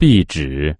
壁纸。